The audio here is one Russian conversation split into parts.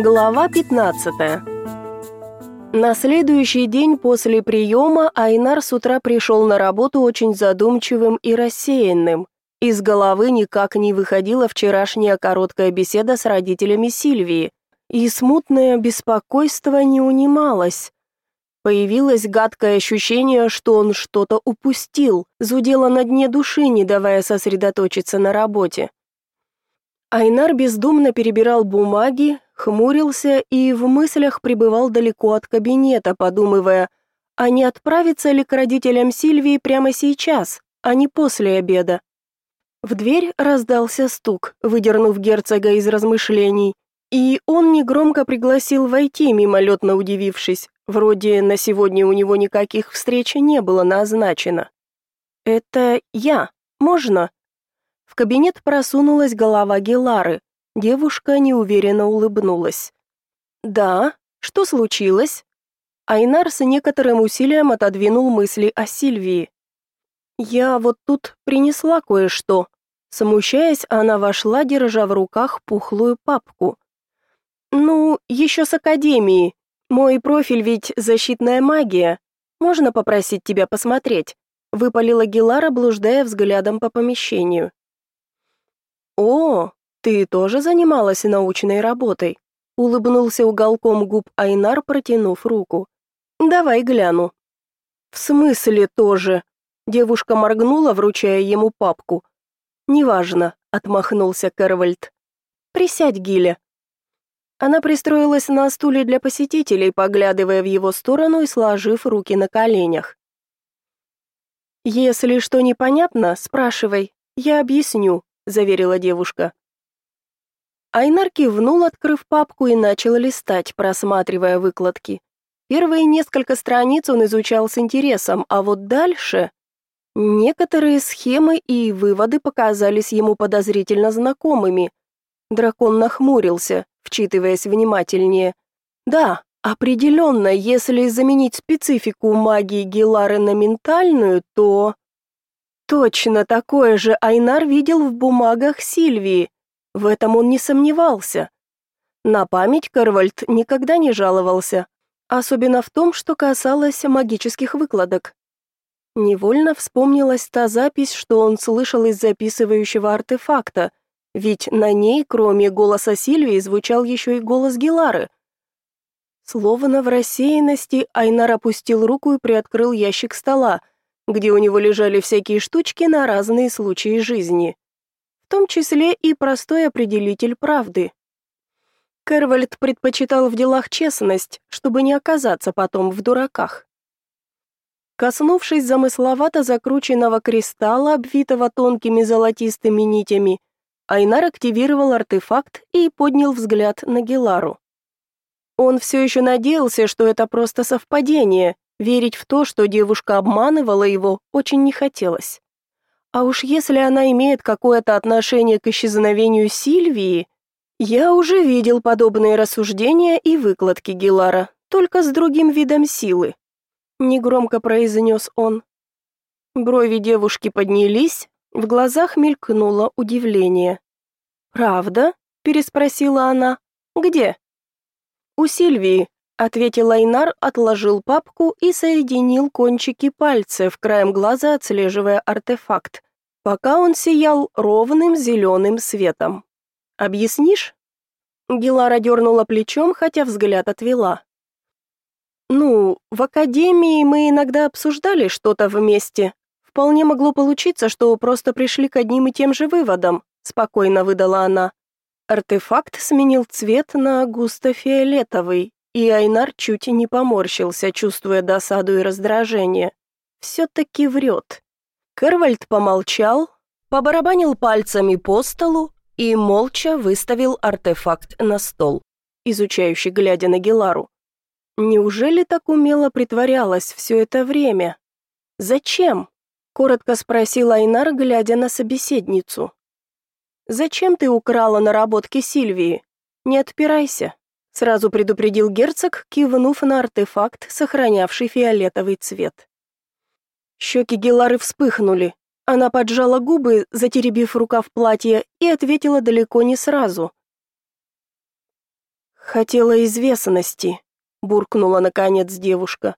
Глава 15. На следующий день после приема Айнар с утра пришел на работу очень задумчивым и рассеянным. Из головы никак не выходила вчерашняя короткая беседа с родителями Сильвии, и смутное беспокойство не унималось. Появилось гадкое ощущение, что он что-то упустил, зудело на дне души, не давая сосредоточиться на работе. Айнар бездумно перебирал бумаги, хмурился и в мыслях пребывал далеко от кабинета, подумывая, а не отправиться ли к родителям Сильвии прямо сейчас, а не после обеда. В дверь раздался стук, выдернув герцога из размышлений, и он негромко пригласил войти, мимолетно удивившись. Вроде на сегодня у него никаких встреч не было назначено. «Это я. Можно?» В кабинет просунулась голова Гелары. Девушка неуверенно улыбнулась. «Да? Что случилось?» Айнар с некоторым усилием отодвинул мысли о Сильвии. «Я вот тут принесла кое-что». Смущаясь, она вошла, держа в руках пухлую папку. «Ну, еще с академии. Мой профиль ведь защитная магия. Можно попросить тебя посмотреть?» Выпалила Гелара, блуждая взглядом по помещению. «О, ты тоже занималась научной работой?» Улыбнулся уголком губ Айнар, протянув руку. «Давай гляну». «В смысле тоже?» Девушка моргнула, вручая ему папку. «Неважно», — отмахнулся Кервальд. «Присядь, Гиля». Она пристроилась на стуле для посетителей, поглядывая в его сторону и сложив руки на коленях. «Если что непонятно, спрашивай, я объясню», заверила девушка. Айнар кивнул, открыв папку и начал листать, просматривая выкладки. Первые несколько страниц он изучал с интересом, а вот дальше некоторые схемы и выводы показались ему подозрительно знакомыми. Дракон нахмурился, вчитываясь внимательнее. Да, определенно, если заменить специфику магии Гелары на ментальную, то Точно такое же Айнар видел в бумагах Сильвии. В этом он не сомневался. На память Карвальд никогда не жаловался, особенно в том, что касалось магических выкладок. Невольно вспомнилась та запись, что он слышал из записывающего артефакта, ведь на ней, кроме голоса Сильвии, звучал еще и голос Гилары. Словно в рассеянности Айнар опустил руку и приоткрыл ящик стола – где у него лежали всякие штучки на разные случаи жизни, том числе и простой определитель правды. Кервальд предпочитал в делах честность, чтобы не оказаться потом в дураках. Коснувшись замысловато закрученного кристалла, обвитого тонкими золотистыми нитями, Айнар активировал артефакт и поднял взгляд на Гелару. Он все еще надеялся, что это просто совпадение, Верить в то, что девушка обманывала его, очень не хотелось. А уж если она имеет какое-то отношение к исчезновению Сильвии, я уже видел подобные рассуждения и выкладки Гилара, только с другим видом силы. Негромко произнес он. Брови девушки поднялись, в глазах мелькнуло удивление. «Правда?» – переспросила она. «Где?» «У Сильвии», ответил Айнар, отложил папку и соединил кончики пальцев, краем глаза отслеживая артефакт, пока он сиял ровным зеленым светом. «Объяснишь?» Гелара дернула плечом, хотя взгляд отвела. «Ну, в академии мы иногда обсуждали что-то вместе. Вполне могло получиться, что просто пришли к одним и тем же выводам», спокойно выдала она. Артефакт сменил цвет на густо-фиолетовый, и Айнар чуть не поморщился, чувствуя досаду и раздражение. Все-таки врет. Кервальд помолчал, побарабанил пальцами по столу и молча выставил артефакт на стол, изучающий, глядя на Гелару. Неужели так умело притворялась все это время? Зачем? коротко спросил Айнар, глядя на собеседницу. Зачем ты украла наработки Сильвии? Не отпирайся, сразу предупредил герцог, кивнув на артефакт, сохранявший фиолетовый цвет. Щеки Гелары вспыхнули. Она поджала губы, затеребив рукав платья, и ответила далеко не сразу. Хотела известности, буркнула наконец девушка.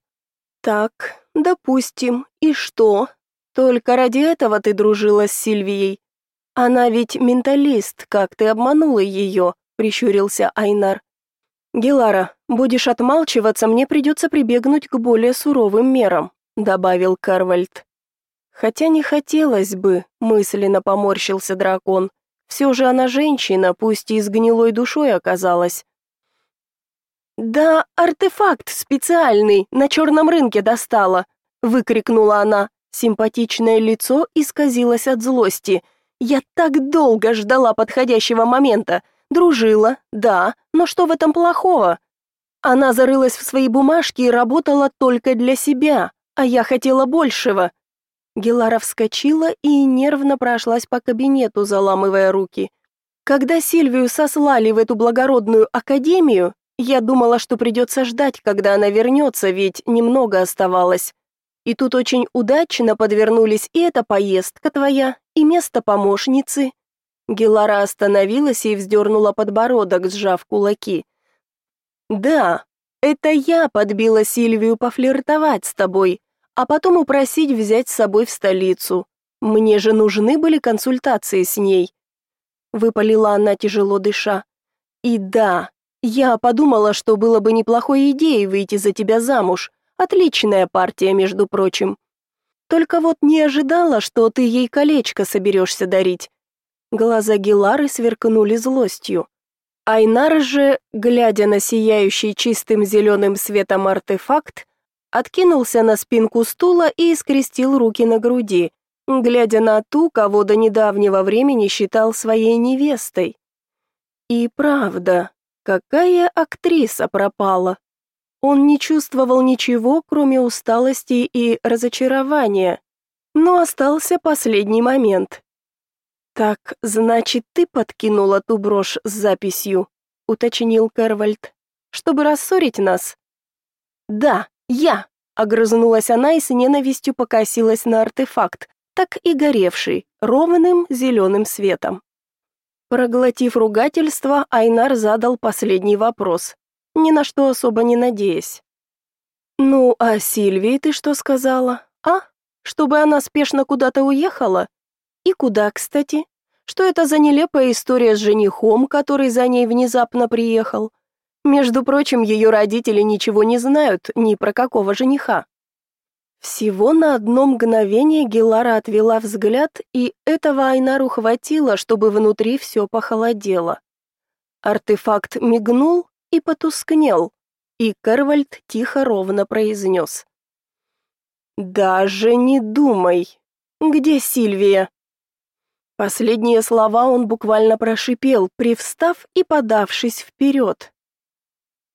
Так, допустим. И что? Только ради этого ты дружила с Сильвией? Она ведь менталист, как ты обманула ее, прищурился Айнар. Гелара, будешь отмалчиваться, мне придется прибегнуть к более суровым мерам, добавил Карвальд. Хотя не хотелось бы, мысленно поморщился дракон. Все же она женщина, пусть и с гнилой душой оказалась. «Да, артефакт специальный, на черном рынке достала!» — выкрикнула она. Симпатичное лицо исказилось от злости. «Я так долго ждала подходящего момента. Дружила, да, но что в этом плохого?» Она зарылась в свои бумажки и работала только для себя, а я хотела большего. Гелара вскочила и нервно прошлась по кабинету, заламывая руки. Когда Сильвию сослали в эту благородную академию, я думала, что придется ждать, когда она вернется, ведь немного оставалось. И тут очень удачно подвернулись и эта поездка твоя, и место помощницы. Гелара остановилась и вздернула подбородок, сжав кулаки. Да, это я подбила Сильвию пофлиртовать с тобой, а потом упросить взять с собой в столицу. Мне же нужны были консультации с ней. Выпалила она тяжело дыша. И да, я подумала, что было бы неплохой идеей выйти за тебя замуж. Отличная партия, между прочим. Только вот не ожидала, что ты ей колечко соберешься дарить. Глаза Гилары сверкнули злостью. Айнар же, глядя на сияющий чистым зеленым светом артефакт, откинулся на спинку стула и скрестил руки на груди, глядя на ту, кого до недавнего времени считал своей невестой. И правда, Какая актриса пропала? Он не чувствовал ничего, кроме усталости и разочарования. Но остался последний момент. Так, значит, ты подкинула ту брошь с записью, уточнил Кервальд, чтобы рассорить нас. Да, я, огрызнулась она и с ненавистью покосилась на артефакт, так и горевший ровным зеленым светом. Проглотив ругательство, Айнар задал последний вопрос, ни на что особо не надеясь. «Ну, а Сильвии ты что сказала? А? Чтобы она спешно куда-то уехала? И куда, кстати? Что это за нелепая история с женихом, который за ней внезапно приехал? Между прочим, ее родители ничего не знают ни про какого жениха». Всего на одно мгновение Гелара отвела взгляд, и этого Айнару хватило, чтобы внутри все похолодело. Артефакт мигнул и потускнел, и Кервальд тихо ровно произнес. «Даже не думай! Где Сильвия?» Последние слова он буквально прошипел, привстав и подавшись вперед.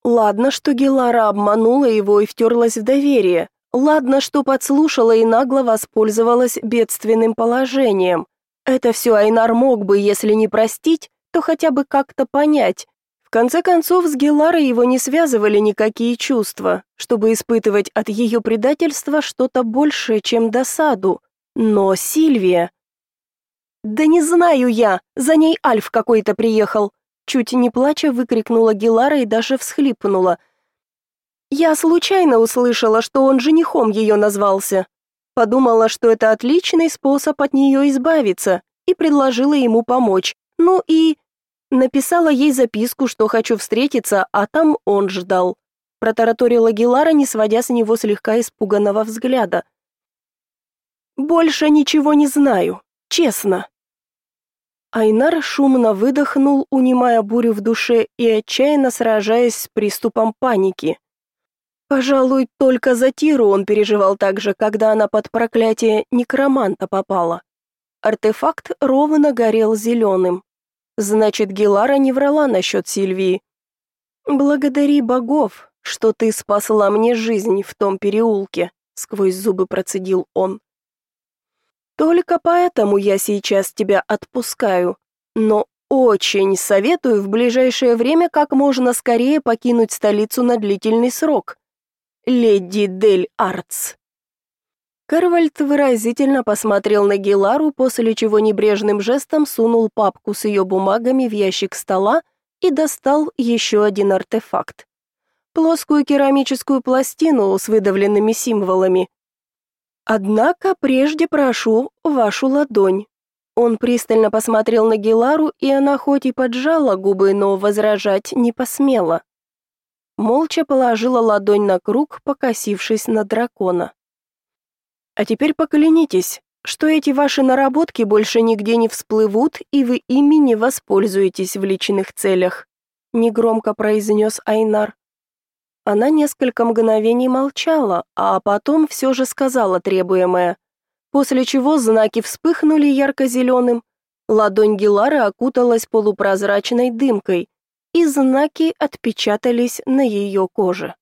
Ладно, что Гелара обманула его и втерлась в доверие, Ладно, что подслушала и нагло воспользовалась бедственным положением. Это все Айнар мог бы, если не простить, то хотя бы как-то понять. В конце концов, с Геларой его не связывали никакие чувства, чтобы испытывать от ее предательства что-то большее, чем досаду. Но Сильвия... «Да не знаю я, за ней Альф какой-то приехал!» Чуть не плача выкрикнула Гелара и даже всхлипнула – я случайно услышала, что он женихом ее назвался. Подумала, что это отличный способ от нее избавиться, и предложила ему помочь. Ну и написала ей записку, что хочу встретиться, а там он ждал. Протараторила Гилара, не сводя с него слегка испуганного взгляда. Больше ничего не знаю, честно. Айнар шумно выдохнул, унимая бурю в душе и отчаянно сражаясь с приступом паники. Пожалуй, только за Тиру он переживал так же, когда она под проклятие некроманта попала. Артефакт ровно горел зеленым. Значит, Гелара не врала насчет Сильвии. «Благодари богов, что ты спасла мне жизнь в том переулке», сквозь зубы процедил он. «Только поэтому я сейчас тебя отпускаю, но очень советую в ближайшее время как можно скорее покинуть столицу на длительный срок леди Дель Артс. Карвальд выразительно посмотрел на Гелару, после чего небрежным жестом сунул папку с ее бумагами в ящик стола и достал еще один артефакт. Плоскую керамическую пластину с выдавленными символами. Однако прежде прошу вашу ладонь. Он пристально посмотрел на Гелару, и она хоть и поджала губы, но возражать не посмела. Молча положила ладонь на круг, покосившись на дракона. А теперь поклянитесь, что эти ваши наработки больше нигде не всплывут, и вы ими не воспользуетесь в личных целях, негромко произнес Айнар. Она несколько мгновений молчала, а потом все же сказала требуемое, после чего знаки вспыхнули ярко-зеленым, ладонь Гелары окуталась полупрозрачной дымкой, и знаки отпечатались на ее коже.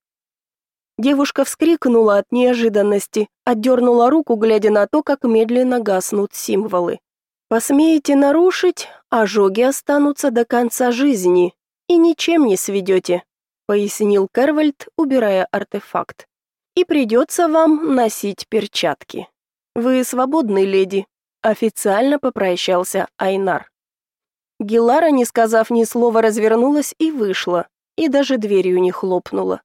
Девушка вскрикнула от неожиданности, отдернула руку, глядя на то, как медленно гаснут символы. «Посмеете нарушить, ожоги останутся до конца жизни, и ничем не сведете», пояснил Кервальд, убирая артефакт. «И придется вам носить перчатки. Вы свободны, леди», официально попрощался Айнар. Гелара, не сказав ни слова, развернулась и вышла, и даже дверью не хлопнула.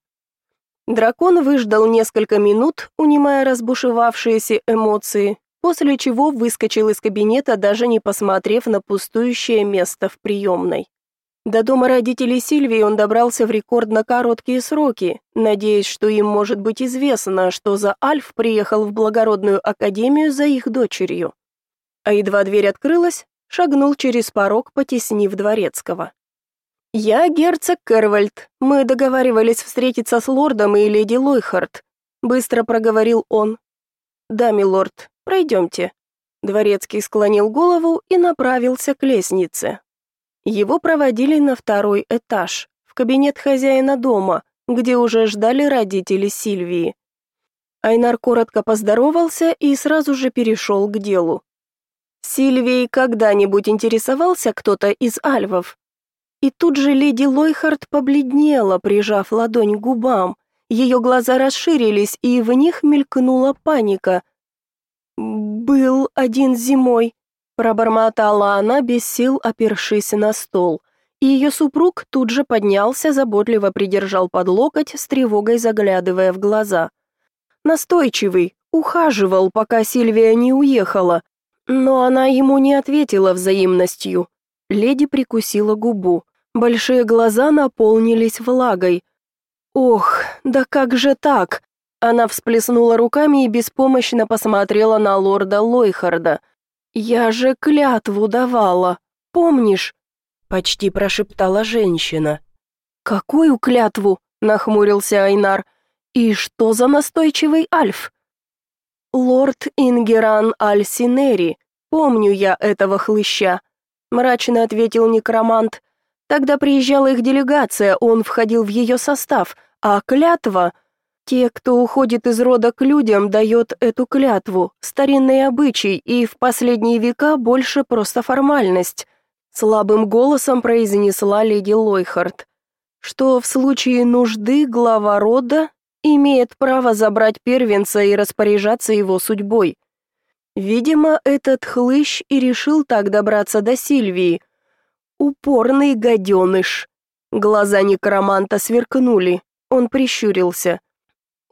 Дракон выждал несколько минут, унимая разбушевавшиеся эмоции, после чего выскочил из кабинета, даже не посмотрев на пустующее место в приемной. До дома родителей Сильвии он добрался в рекордно короткие сроки, надеясь, что им может быть известно, что за Альф приехал в благородную академию за их дочерью. А едва дверь открылась, шагнул через порог, потеснив дворецкого. «Я герцог Кервальд. Мы договаривались встретиться с лордом и леди Лойхард», — быстро проговорил он. «Да, милорд, пройдемте». Дворецкий склонил голову и направился к лестнице. Его проводили на второй этаж, в кабинет хозяина дома, где уже ждали родители Сильвии. Айнар коротко поздоровался и сразу же перешел к делу. Сильвией когда-нибудь интересовался кто-то из альвов? И тут же леди Лойхард побледнела, прижав ладонь к губам. Ее глаза расширились, и в них мелькнула паника. «Был один зимой», — пробормотала она, без сил опершись на стол. И ее супруг тут же поднялся, заботливо придержал под локоть, с тревогой заглядывая в глаза. Настойчивый, ухаживал, пока Сильвия не уехала, но она ему не ответила взаимностью. Леди прикусила губу. Большие глаза наполнились влагой. «Ох, да как же так?» Она всплеснула руками и беспомощно посмотрела на лорда Лойхарда. «Я же клятву давала, помнишь?» Почти прошептала женщина. «Какую клятву?» — нахмурился Айнар. «И что за настойчивый Альф?» «Лорд Ингеран Альсинери, помню я этого хлыща», — мрачно ответил некромант. Тогда приезжала их делегация, он входил в ее состав, а клятва... Те, кто уходит из рода к людям, дает эту клятву, старинный обычай, и в последние века больше просто формальность. Слабым голосом произнесла леди Лойхард, что в случае нужды глава рода имеет право забрать первенца и распоряжаться его судьбой. Видимо, этот хлыщ и решил так добраться до Сильвии, Упорный гаденыш. Глаза некроманта сверкнули. Он прищурился.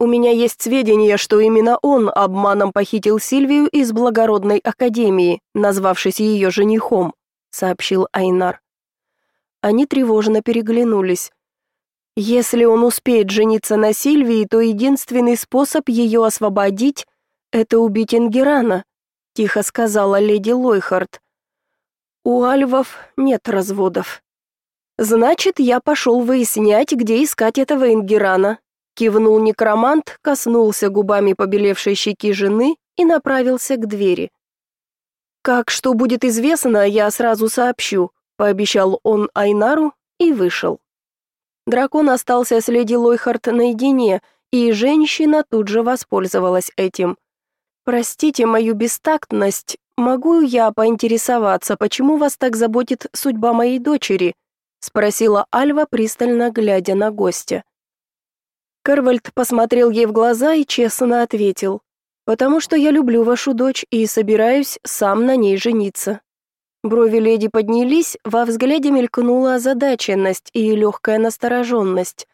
У меня есть сведения, что именно он обманом похитил Сильвию из благородной академии, назвавшись ее женихом, сообщил Айнар. Они тревожно переглянулись. Если он успеет жениться на Сильвии, то единственный способ ее освободить это убить Ингерана, тихо сказала леди Лойхард. У альвов нет разводов. Значит, я пошел выяснять, где искать этого Ингерана. Кивнул некромант, коснулся губами побелевшей щеки жены и направился к двери. Как что будет известно, я сразу сообщу, пообещал он Айнару и вышел. Дракон остался с леди Лойхард наедине, и женщина тут же воспользовалась этим. Простите мою бестактность, «Могу я поинтересоваться, почему вас так заботит судьба моей дочери?» — спросила Альва, пристально глядя на гостя. Карвальд посмотрел ей в глаза и честно ответил, «Потому что я люблю вашу дочь и собираюсь сам на ней жениться». Брови леди поднялись, во взгляде мелькнула озадаченность и легкая настороженность.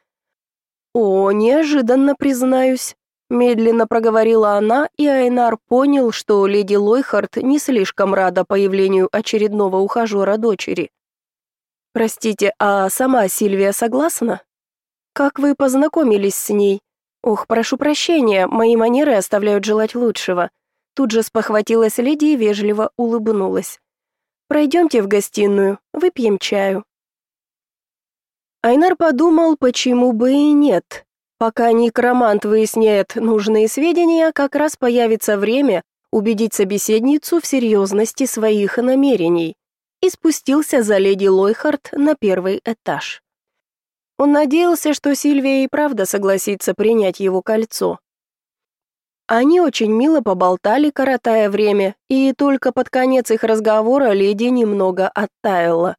«О, неожиданно, признаюсь», — медленно проговорила она, и Айнар понял, что леди Лойхард не слишком рада появлению очередного ухажера дочери. «Простите, а сама Сильвия согласна? Как вы познакомились с ней? Ох, прошу прощения, мои манеры оставляют желать лучшего». Тут же спохватилась леди и вежливо улыбнулась. «Пройдемте в гостиную, выпьем чаю». Айнар подумал, почему бы и нет. Пока некромант выясняет нужные сведения, как раз появится время убедить собеседницу в серьезности своих намерений, и спустился за леди Лойхард на первый этаж. Он надеялся, что Сильвия и правда согласится принять его кольцо. Они очень мило поболтали, коротая время, и только под конец их разговора леди немного оттаяла.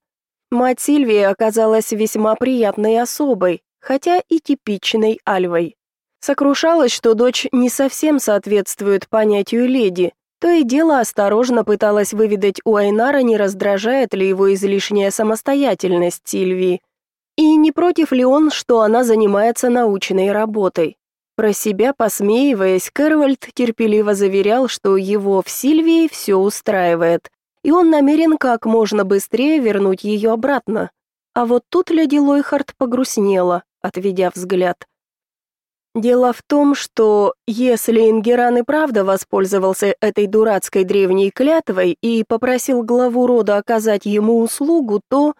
Мать Сильвии оказалась весьма приятной особой, хотя и типичной альвой. Сокрушалась, что дочь не совсем соответствует понятию леди, то и дело осторожно пыталась выведать у Айнара, не раздражает ли его излишняя самостоятельность Сильвии, и не против ли он, что она занимается научной работой. Про себя посмеиваясь, Кэрвальд терпеливо заверял, что его в Сильвии все устраивает, и он намерен как можно быстрее вернуть ее обратно. А вот тут леди Лойхард погрустнела, отведя взгляд. Дело в том, что если Ингеран и правда воспользовался этой дурацкой древней клятвой и попросил главу рода оказать ему услугу, то,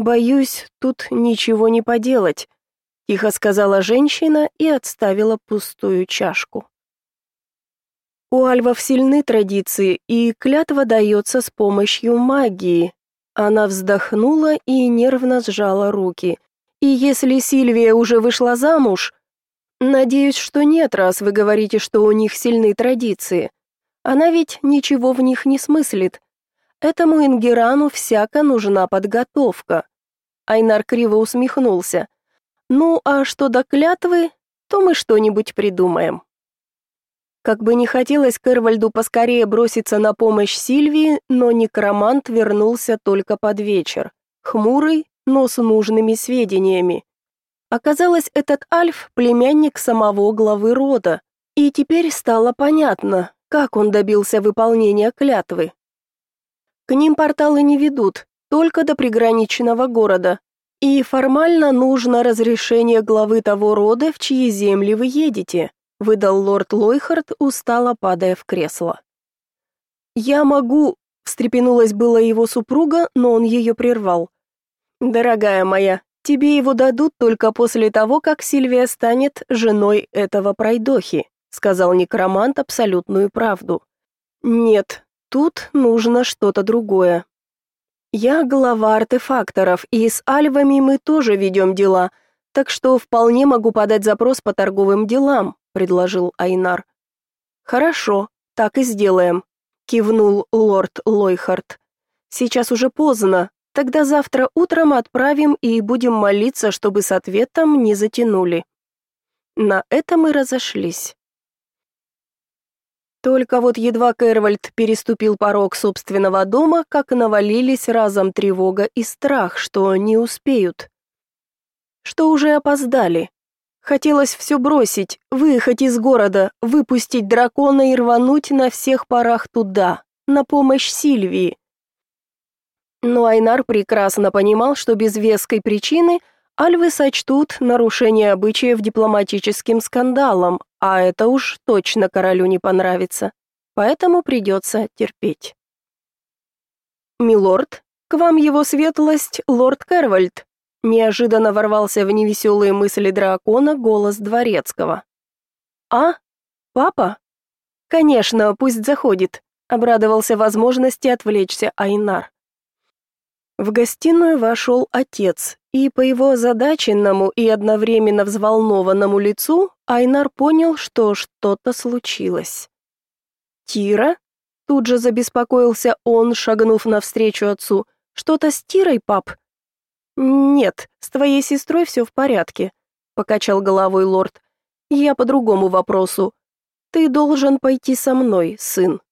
боюсь, тут ничего не поделать, тихо сказала женщина и отставила пустую чашку. У альвов сильны традиции, и клятва дается с помощью магии. Она вздохнула и нервно сжала руки. И если Сильвия уже вышла замуж, надеюсь, что нет, раз вы говорите, что у них сильны традиции. Она ведь ничего в них не смыслит. Этому Ингерану всяко нужна подготовка. Айнар криво усмехнулся. Ну, а что до клятвы, то мы что-нибудь придумаем. Как бы не хотелось Кэрвальду поскорее броситься на помощь Сильвии, но некромант вернулся только под вечер, хмурый, но с нужными сведениями. Оказалось, этот Альф – племянник самого главы рода, и теперь стало понятно, как он добился выполнения клятвы. К ним порталы не ведут, только до приграничного города, и формально нужно разрешение главы того рода, в чьи земли вы едете выдал лорд Лойхард, устало падая в кресло. Я могу, встрепенулась была его супруга, но он ее прервал. Дорогая моя, тебе его дадут только после того, как Сильвия станет женой этого пройдохи, сказал некромант абсолютную правду. Нет, тут нужно что-то другое. Я глава артефакторов, и с альвами мы тоже ведем дела, так что вполне могу подать запрос по торговым делам, предложил Айнар. Хорошо, так и сделаем, кивнул лорд Лойхард. Сейчас уже поздно. Тогда завтра утром отправим и будем молиться, чтобы с ответом не затянули. На этом и разошлись. Только вот едва Кэрвальд переступил порог собственного дома, как навалились разом тревога и страх, что не успеют. Что уже опоздали. Хотелось все бросить, выехать из города, выпустить дракона и рвануть на всех парах туда, на помощь Сильвии. Но Айнар прекрасно понимал, что без веской причины альвы сочтут нарушение обычаев дипломатическим скандалом, а это уж точно королю не понравится. Поэтому придется терпеть. «Милорд, к вам его светлость, лорд Кервальд», Неожиданно ворвался в невеселые мысли дракона голос дворецкого. «А? Папа? Конечно, пусть заходит», — обрадовался возможности отвлечься Айнар. В гостиную вошел отец, и по его озадаченному и одновременно взволнованному лицу Айнар понял, что что-то случилось. «Тира?» — тут же забеспокоился он, шагнув навстречу отцу. «Что-то с Тирой, пап?» «Нет, с твоей сестрой все в порядке», — покачал головой лорд. «Я по другому вопросу. Ты должен пойти со мной, сын».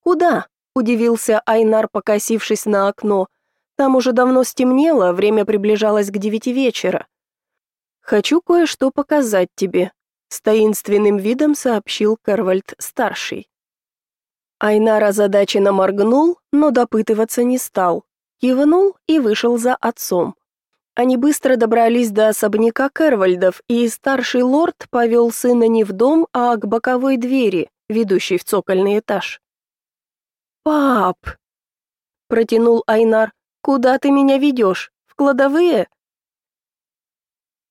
«Куда?» — удивился Айнар, покосившись на окно. Там уже давно стемнело, время приближалось к девяти вечера. Хочу кое-что показать тебе, с таинственным видом сообщил Карвальд старший. Айнар озадаченно моргнул, но допытываться не стал. Кивнул и вышел за отцом. Они быстро добрались до особняка Кервальдов, и старший лорд повел сына не в дом, а к боковой двери, ведущей в цокольный этаж. «Пап!» — протянул Айнар. «Куда ты меня ведешь? В кладовые?»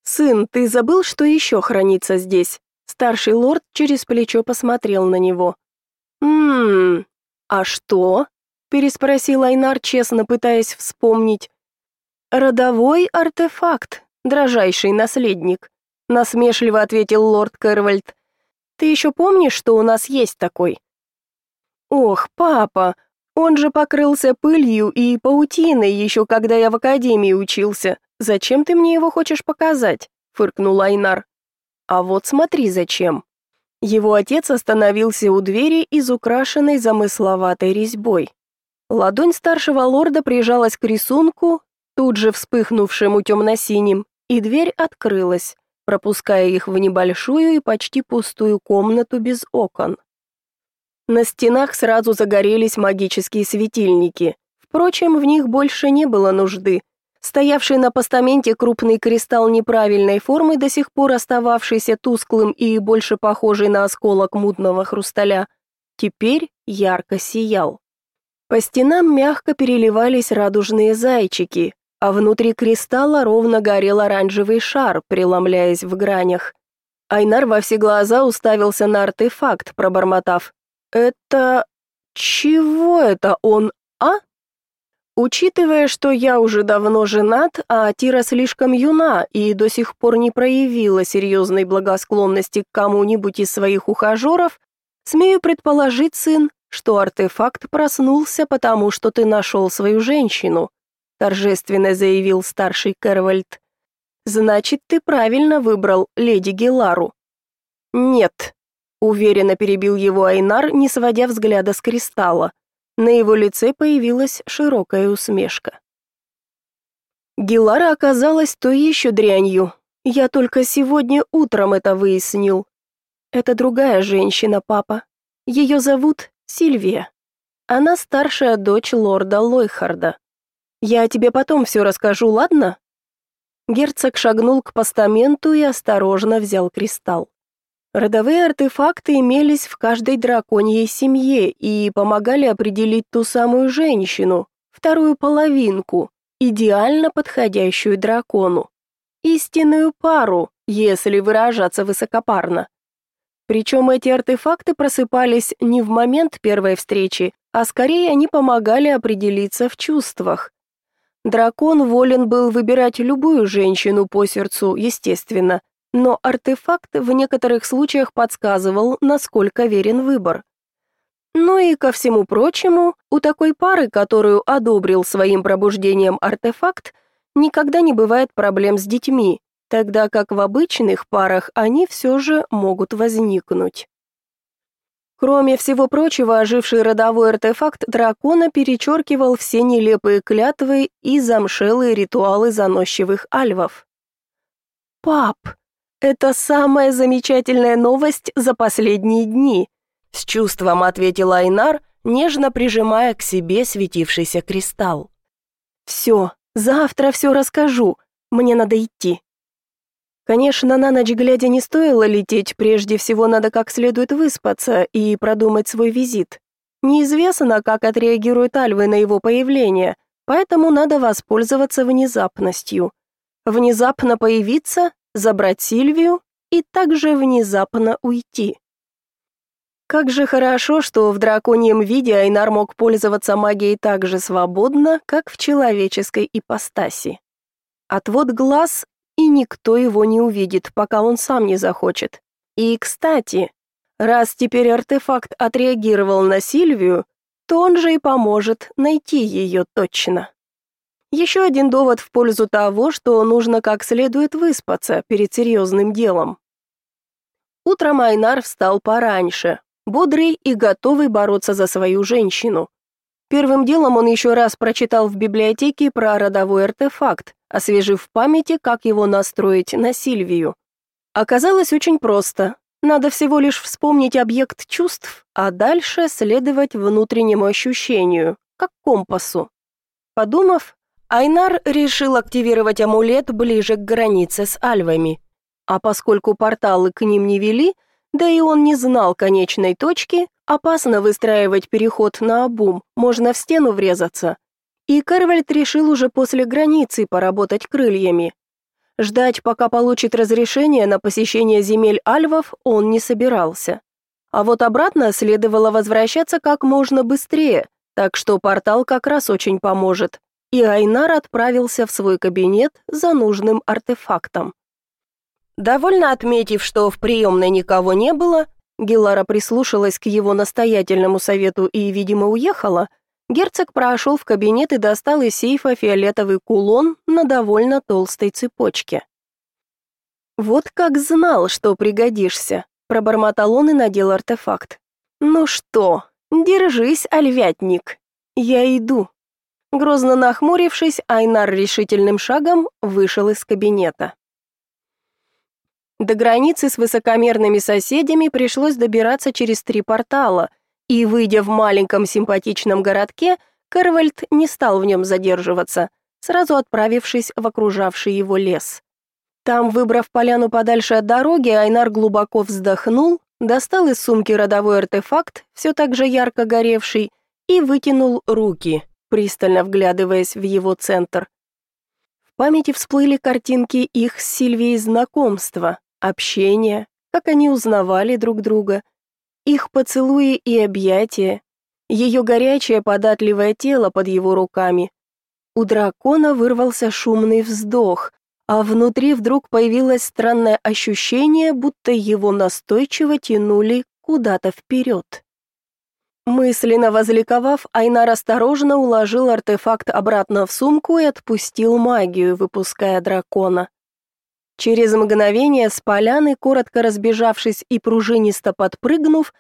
«Сын, ты забыл, что еще хранится здесь?» Старший лорд через плечо посмотрел на него. «Ммм, а что?» — переспросил Айнар, честно пытаясь вспомнить. «Родовой артефакт, дрожайший наследник», — насмешливо ответил лорд Кэрвальд. «Ты еще помнишь, что у нас есть такой?» «Ох, папа, он же покрылся пылью и паутиной еще когда я в академии учился. Зачем ты мне его хочешь показать?» — фыркнул Айнар. «А вот смотри, зачем». Его отец остановился у двери из украшенной замысловатой резьбой. Ладонь старшего лорда прижалась к рисунку, тут же вспыхнувшему темно-синим, и дверь открылась, пропуская их в небольшую и почти пустую комнату без окон. На стенах сразу загорелись магические светильники. Впрочем, в них больше не было нужды. Стоявший на постаменте крупный кристалл неправильной формы, до сих пор остававшийся тусклым и больше похожий на осколок мутного хрусталя, теперь ярко сиял. По стенам мягко переливались радужные зайчики, а внутри кристалла ровно горел оранжевый шар, преломляясь в гранях. Айнар во все глаза уставился на артефакт, пробормотав. «Это... чего это он, а?» Учитывая, что я уже давно женат, а Тира слишком юна и до сих пор не проявила серьезной благосклонности к кому-нибудь из своих ухажеров, смею предположить, сын, что артефакт проснулся, потому что ты нашел свою женщину торжественно заявил старший Кервальд. Значит, ты правильно выбрал леди Гелару. Нет, уверенно перебил его Айнар, не сводя взгляда с кристалла. На его лице появилась широкая усмешка. Гелара оказалась той еще дрянью. Я только сегодня утром это выяснил. Это другая женщина, папа. Ее зовут Сильвия. Она старшая дочь лорда Лойхарда. Я тебе потом все расскажу, ладно?» Герцог шагнул к постаменту и осторожно взял кристалл. Родовые артефакты имелись в каждой драконьей семье и помогали определить ту самую женщину, вторую половинку, идеально подходящую дракону. Истинную пару, если выражаться высокопарно. Причем эти артефакты просыпались не в момент первой встречи, а скорее они помогали определиться в чувствах, Дракон волен был выбирать любую женщину по сердцу, естественно, но артефакт в некоторых случаях подсказывал, насколько верен выбор. Ну и ко всему прочему, у такой пары, которую одобрил своим пробуждением артефакт, никогда не бывает проблем с детьми, тогда как в обычных парах они все же могут возникнуть. Кроме всего прочего, оживший родовой артефакт дракона перечеркивал все нелепые клятвы и замшелые ритуалы заносчивых альвов. «Пап, это самая замечательная новость за последние дни», с чувством ответил Айнар, нежно прижимая к себе светившийся кристалл. «Все, завтра все расскажу, мне надо идти». Конечно, на ночь глядя не стоило лететь, прежде всего надо как следует выспаться и продумать свой визит. Неизвестно, как отреагируют альвы на его появление, поэтому надо воспользоваться внезапностью. Внезапно появиться, забрать Сильвию и также внезапно уйти. Как же хорошо, что в драконьем виде Айнар мог пользоваться магией так же свободно, как в человеческой ипостаси. Отвод глаз и никто его не увидит, пока он сам не захочет. И, кстати, раз теперь артефакт отреагировал на Сильвию, то он же и поможет найти ее точно. Еще один довод в пользу того, что нужно как следует выспаться перед серьезным делом. Утром Айнар встал пораньше, бодрый и готовый бороться за свою женщину. Первым делом он еще раз прочитал в библиотеке про родовой артефакт, освежив в памяти, как его настроить на Сильвию. Оказалось очень просто. Надо всего лишь вспомнить объект чувств, а дальше следовать внутреннему ощущению, как компасу. Подумав, Айнар решил активировать амулет ближе к границе с альвами. А поскольку порталы к ним не вели, да и он не знал конечной точки, опасно выстраивать переход на обум, можно в стену врезаться. И Карвальд решил уже после границы поработать крыльями. Ждать, пока получит разрешение на посещение земель альвов, он не собирался. А вот обратно следовало возвращаться как можно быстрее, так что портал как раз очень поможет. И Айнар отправился в свой кабинет за нужным артефактом. Довольно отметив, что в приемной никого не было, Гелара прислушалась к его настоятельному совету и, видимо, уехала, герцог прошел в кабинет и достал из сейфа фиолетовый кулон на довольно толстой цепочке. «Вот как знал, что пригодишься», — пробормотал он и надел артефакт. «Ну что, держись, альвятник, я иду». Грозно нахмурившись, Айнар решительным шагом вышел из кабинета. До границы с высокомерными соседями пришлось добираться через три портала, и, выйдя в маленьком симпатичном городке, Карвальд не стал в нем задерживаться, сразу отправившись в окружавший его лес. Там, выбрав поляну подальше от дороги, Айнар глубоко вздохнул, достал из сумки родовой артефакт, все так же ярко горевший, и вытянул руки, пристально вглядываясь в его центр. В памяти всплыли картинки их с Сильвией знакомства, общение, как они узнавали друг друга, их поцелуи и объятия, ее горячее податливое тело под его руками. У дракона вырвался шумный вздох, а внутри вдруг появилось странное ощущение, будто его настойчиво тянули куда-то вперед. Мысленно возликовав, Айнар осторожно уложил артефакт обратно в сумку и отпустил магию, выпуская дракона. Через мгновение с поляны, коротко разбежавшись и пружинисто подпрыгнув,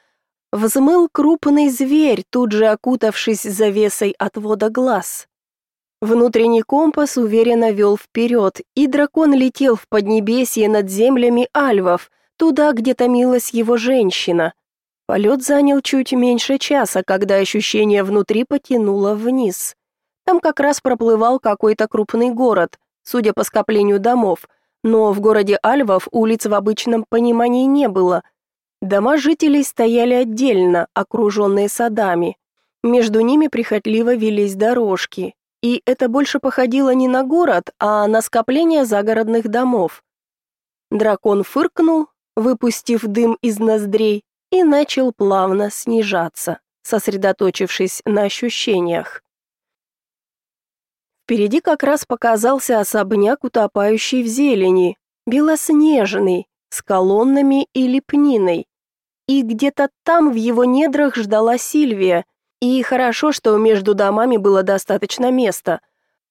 взмыл крупный зверь, тут же окутавшись завесой отвода глаз. Внутренний компас уверенно вел вперед, и дракон летел в поднебесье над землями альвов, туда, где томилась его женщина. Полет занял чуть меньше часа, когда ощущение внутри потянуло вниз. Там как раз проплывал какой-то крупный город, судя по скоплению домов, но в городе Альвов улиц в обычном понимании не было. Дома жителей стояли отдельно, окруженные садами. Между ними прихотливо велись дорожки, и это больше походило не на город, а на скопление загородных домов. Дракон фыркнул, выпустив дым из ноздрей, и начал плавно снижаться, сосредоточившись на ощущениях. Впереди как раз показался особняк, утопающий в зелени, белоснежный, с колоннами и лепниной. И где-то там в его недрах ждала Сильвия, и хорошо, что между домами было достаточно места.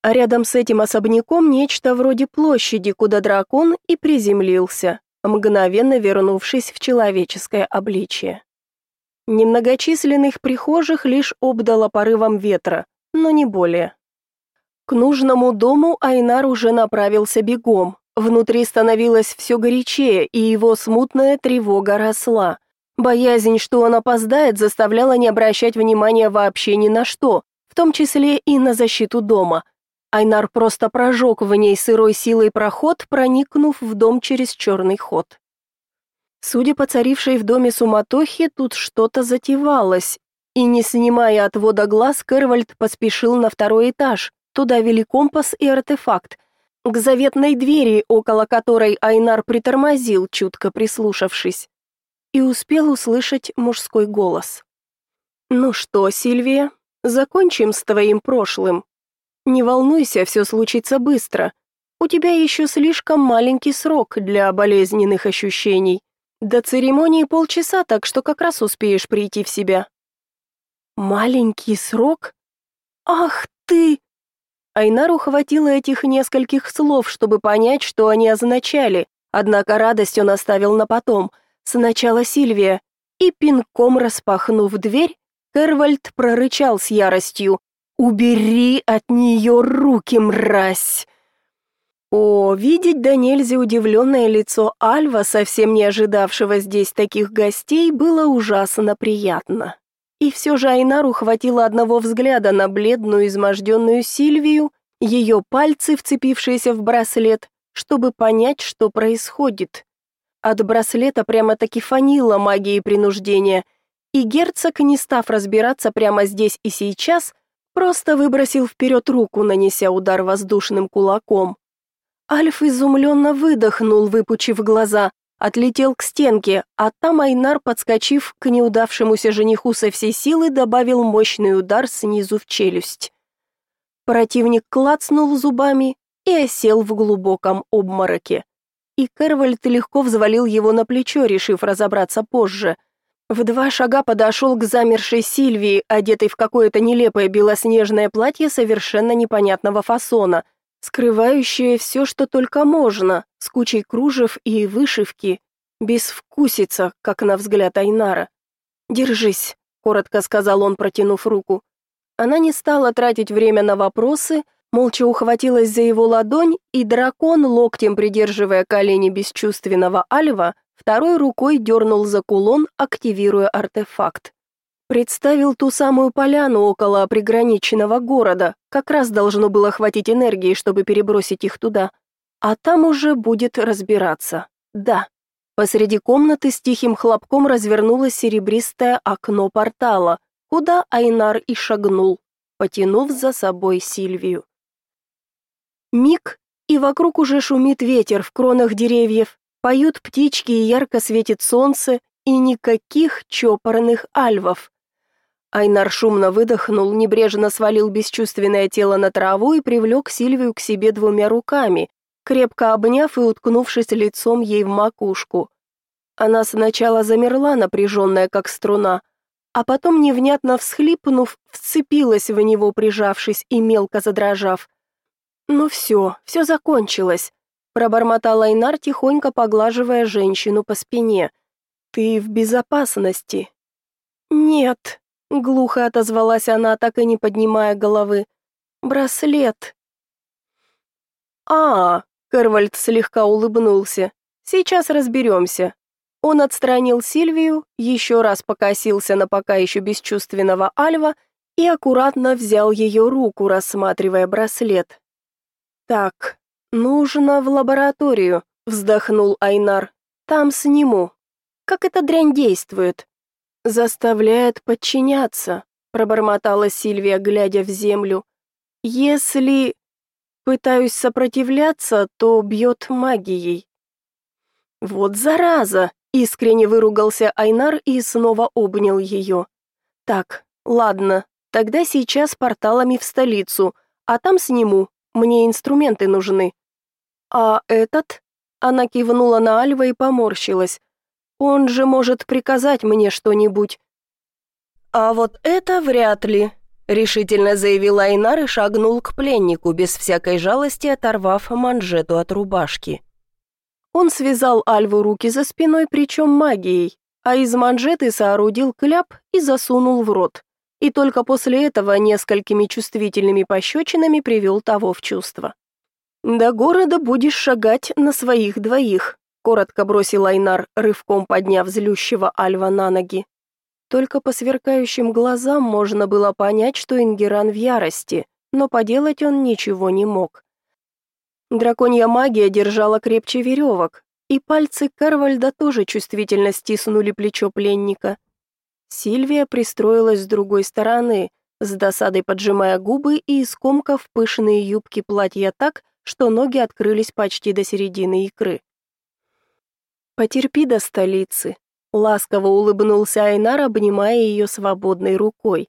А рядом с этим особняком нечто вроде площади, куда дракон и приземлился, мгновенно вернувшись в человеческое обличие. Немногочисленных прихожих лишь обдало порывом ветра, но не более. К нужному дому Айнар уже направился бегом. Внутри становилось все горячее, и его смутная тревога росла. Боязнь, что он опоздает, заставляла не обращать внимания вообще ни на что, в том числе и на защиту дома. Айнар просто прожег в ней сырой силой проход, проникнув в дом через черный ход. Судя по царившей в доме суматохе, тут что-то затевалось, и, не снимая отвода глаз, Кервальд поспешил на второй этаж, Туда вели компас и артефакт. К заветной двери, около которой Айнар притормозил, чутко прислушавшись. И успел услышать мужской голос. «Ну что, Сильвия, закончим с твоим прошлым. Не волнуйся, все случится быстро. У тебя еще слишком маленький срок для болезненных ощущений. До церемонии полчаса, так что как раз успеешь прийти в себя». «Маленький срок? Ах ты!» Айнару хватило этих нескольких слов, чтобы понять, что они означали, однако радость он оставил на потом. Сначала Сильвия, и пинком распахнув дверь, Кервальд прорычал с яростью. «Убери от нее руки, мразь!» О, видеть до нельзя удивленное лицо Альва, совсем не ожидавшего здесь таких гостей, было ужасно приятно. И все же Айнару хватило одного взгляда на бледную, изможденную Сильвию, ее пальцы, вцепившиеся в браслет, чтобы понять, что происходит. От браслета прямо-таки фанило магией принуждения, и герцог, не став разбираться прямо здесь и сейчас, просто выбросил вперед руку, нанеся удар воздушным кулаком. Альф изумленно выдохнул, выпучив глаза, отлетел к стенке, а там Айнар, подскочив к неудавшемуся жениху со всей силы, добавил мощный удар снизу в челюсть. Противник клацнул зубами и осел в глубоком обмороке. И Кервальд легко взвалил его на плечо, решив разобраться позже. В два шага подошел к замершей Сильвии, одетой в какое-то нелепое белоснежное платье совершенно непонятного фасона – скрывающее все, что только можно, с кучей кружев и вышивки, безвкусица, как на взгляд Айнара. «Держись», — коротко сказал он, протянув руку. Она не стала тратить время на вопросы, молча ухватилась за его ладонь, и дракон, локтем придерживая колени бесчувственного Альва, второй рукой дернул за кулон, активируя артефакт. Представил ту самую поляну около приграничного города. Как раз должно было хватить энергии, чтобы перебросить их туда. А там уже будет разбираться. Да. Посреди комнаты с тихим хлопком развернулось серебристое окно портала, куда Айнар и шагнул, потянув за собой Сильвию. Миг, и вокруг уже шумит ветер в кронах деревьев, поют птички и ярко светит солнце, и никаких чопорных альвов. Айнар шумно выдохнул, небрежно свалил бесчувственное тело на траву и привлек Сильвию к себе двумя руками, крепко обняв и уткнувшись лицом ей в макушку. Она сначала замерла, напряженная, как струна, а потом, невнятно всхлипнув, вцепилась в него, прижавшись и мелко задрожав. «Ну все, все закончилось», — пробормотал Айнар, тихонько поглаживая женщину по спине. «Ты в безопасности». «Нет», Глухо отозвалась она, так и не поднимая головы. Браслет. А, Кервальд слегка улыбнулся. Сейчас разберемся. Он отстранил Сильвию, еще раз покосился на пока еще бесчувственного Альва и аккуратно взял ее руку, рассматривая браслет. Так, нужно в лабораторию, вздохнул Айнар. Там сниму. Как эта дрянь действует? заставляет подчиняться, пробормотала Сильвия, глядя в землю. Если пытаюсь сопротивляться, то бьет магией. Вот зараза, искренне выругался Айнар и снова обнял ее. Так, ладно, тогда сейчас порталами в столицу, а там сниму. Мне инструменты нужны. А этот? Она кивнула на Альва и поморщилась. Он же может приказать мне что-нибудь. А вот это вряд ли, решительно заявил Айнар и шагнул к пленнику, без всякой жалости оторвав манжету от рубашки. Он связал Альву руки за спиной, причем магией, а из манжеты соорудил кляп и засунул в рот. И только после этого несколькими чувствительными пощечинами привел того в чувство. «До города будешь шагать на своих двоих», коротко бросил Айнар, рывком подняв злющего Альва на ноги. Только по сверкающим глазам можно было понять, что Ингеран в ярости, но поделать он ничего не мог. Драконья магия держала крепче веревок, и пальцы Карвальда тоже чувствительно стиснули плечо пленника. Сильвия пристроилась с другой стороны, с досадой поджимая губы и скомкав пышные юбки платья так, что ноги открылись почти до середины икры. Потерпи до столицы, ласково улыбнулся Айнар, обнимая ее свободной рукой.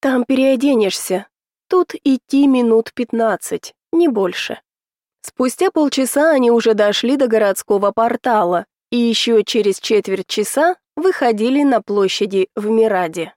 Там переоденешься. Тут идти минут пятнадцать, не больше. Спустя полчаса они уже дошли до городского портала и еще через четверть часа выходили на площади в Мираде.